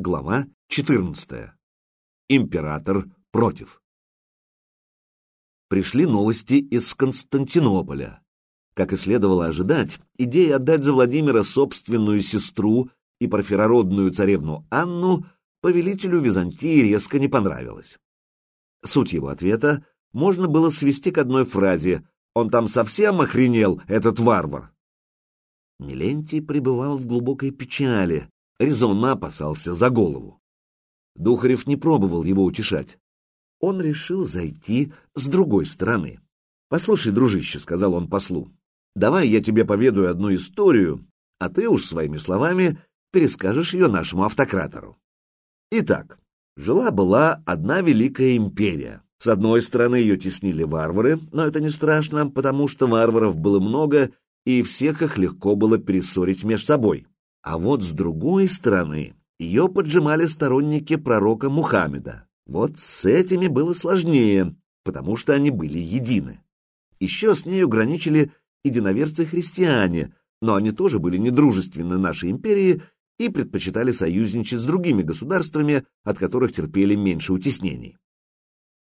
Глава 14. Император против. Пришли новости из Константинополя. Как и следовало ожидать, идея отдать за Владимира собственную сестру и парфирородную царевну Анну повелителю Византии резко не понравилась. Суть его ответа можно было свести к одной фразе «Он там совсем охренел, этот варвар!» Милентий пребывал в глубокой печали, резонно опасался за голову. Духарев не пробовал его утешать. Он решил зайти с другой стороны. «Послушай, дружище», — сказал он послу, — «давай я тебе поведаю одну историю, а ты уж своими словами перескажешь ее нашему автократору». Итак, жила-была одна великая империя. С одной стороны ее теснили варвары, но это не страшно, потому что варваров было много, и всех их легко было перессорить между собой. А вот с другой стороны, ее поджимали сторонники пророка Мухаммеда. Вот с этими было сложнее, потому что они были едины. Еще с нею граничили единоверцы-христиане, но они тоже были недружественны нашей империи и предпочитали союзничать с другими государствами, от которых терпели меньше утеснений.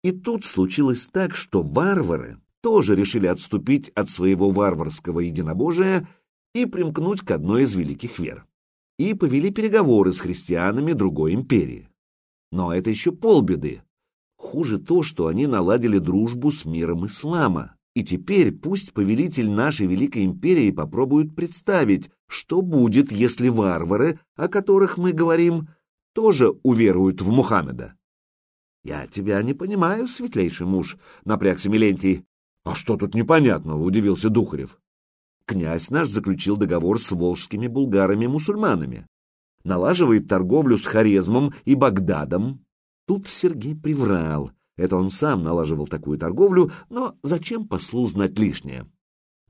И тут случилось так, что варвары тоже решили отступить от своего варварского единобожия и примкнуть к одной из великих вер. И повели переговоры с христианами другой империи. Но это еще полбеды. Хуже то, что они наладили дружбу с миром ислама. И теперь пусть повелитель нашей великой империи попробует представить, что будет, если варвары, о которых мы говорим, тоже уверуют в Мухаммеда. — Я тебя не понимаю, светлейший муж, — напрягся Милентий. — А что тут непонятного? — удивился Духарев князь наш заключил договор с волжскими булгарами-мусульманами, налаживает торговлю с Хорезмом и Багдадом. Тут Сергей приврал. Это он сам налаживал такую торговлю, но зачем послу знать лишнее?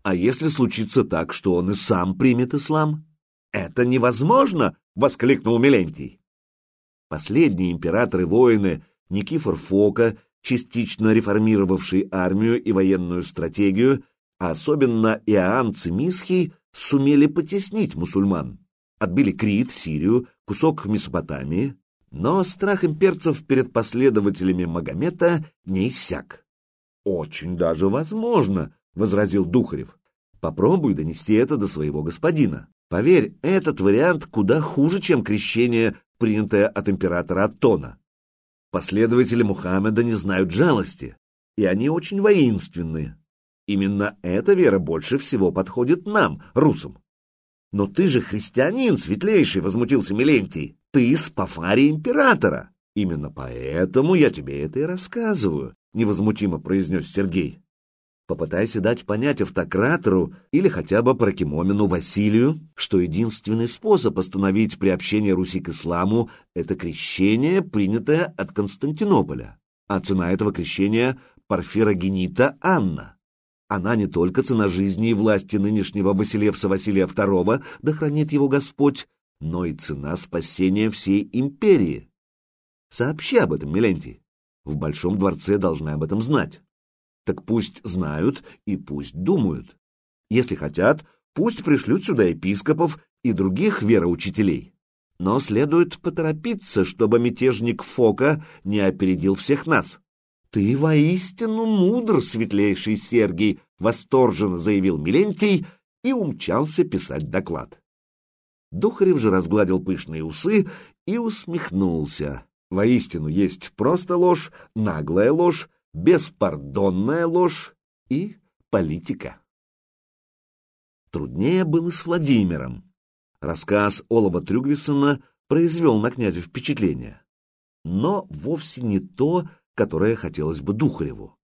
А если случится так, что он и сам примет ислам? Это невозможно! — воскликнул Мелентий. Последние императоры-воины Никифор Фока, частично реформировавший армию и военную стратегию, а особенно Иоанн Цимисхий, сумели потеснить мусульман. Отбили Крит, Сирию, кусок Месопотамии, но страх имперцев перед последователями Магомета не иссяк. «Очень даже возможно», — возразил Духарев. «Попробуй донести это до своего господина. Поверь, этот вариант куда хуже, чем крещение, принятое от императора Аттона. Последователи Мухаммеда не знают жалости, и они очень воинственные. Именно эта вера больше всего подходит нам, русам. Но ты же христианин, светлейший, — возмутился Милентий. Ты из Пафарии императора. Именно поэтому я тебе это и рассказываю, — невозмутимо произнес Сергей. Попытайся дать понять автократору или хотя бы Прокимомину Василию, что единственный способ остановить приобщение Руси к исламу — это крещение, принятое от Константинополя. А цена этого крещения — Порфирогенита Анна. Она не только цена жизни и власти нынешнего Василевса Василия II, да хранит его Господь, но и цена спасения всей империи. Сообщи об этом, Милентий. В Большом дворце должны об этом знать. Так пусть знают и пусть думают. Если хотят, пусть пришлют сюда епископов и других вероучителей. Но следует поторопиться, чтобы мятежник Фока не опередил всех нас. «Ты воистину мудр, светлейший Сергий!» — восторженно заявил Милентий и умчался писать доклад. Духарев же разгладил пышные усы и усмехнулся. Воистину есть просто ложь, наглая ложь, беспардонная ложь и политика. Труднее было с Владимиром. Рассказ Олова Трюгвисона произвел на князя впечатление. Но вовсе не то, которое хотелось бы Духареву.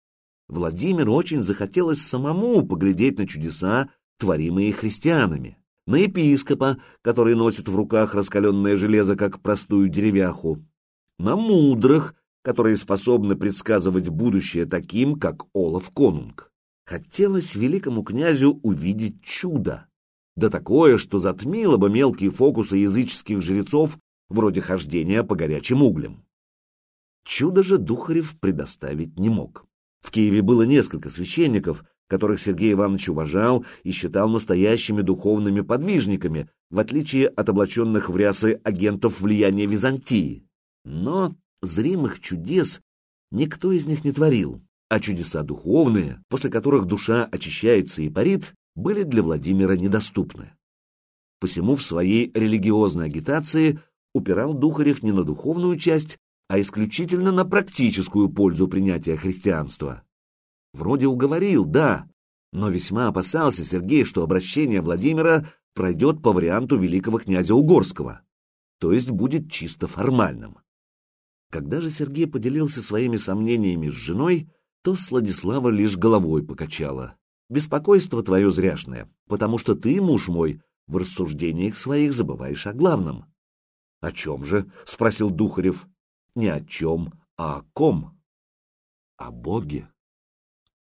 Владимиру очень захотелось самому поглядеть на чудеса, творимые христианами, на епископа, который носит в руках раскаленное железо, как простую деревяху, на мудрых, которые способны предсказывать будущее таким, как Олаф Конунг. Хотелось великому князю увидеть чудо, да такое, что затмило бы мелкие фокусы языческих жрецов вроде хождения по горячим углям. Чудо же Духарев предоставить не мог. В Киеве было несколько священников, которых Сергей Иванович уважал и считал настоящими духовными подвижниками, в отличие от облаченных в рясы агентов влияния Византии. Но зримых чудес никто из них не творил, а чудеса духовные, после которых душа очищается и парит, были для Владимира недоступны. Посему в своей религиозной агитации упирал Духарев не на духовную часть, а исключительно на практическую пользу принятия христианства. Вроде уговорил, да, но весьма опасался Сергей, что обращение Владимира пройдет по варианту великого князя Угорского, то есть будет чисто формальным. Когда же Сергей поделился своими сомнениями с женой, то Сладислава лишь головой покачала. «Беспокойство твое зряшное, потому что ты, муж мой, в рассуждениях своих забываешь о главном». «О чем же?» — спросил Духарев. «Не о чем, а о ком?» «О Боге».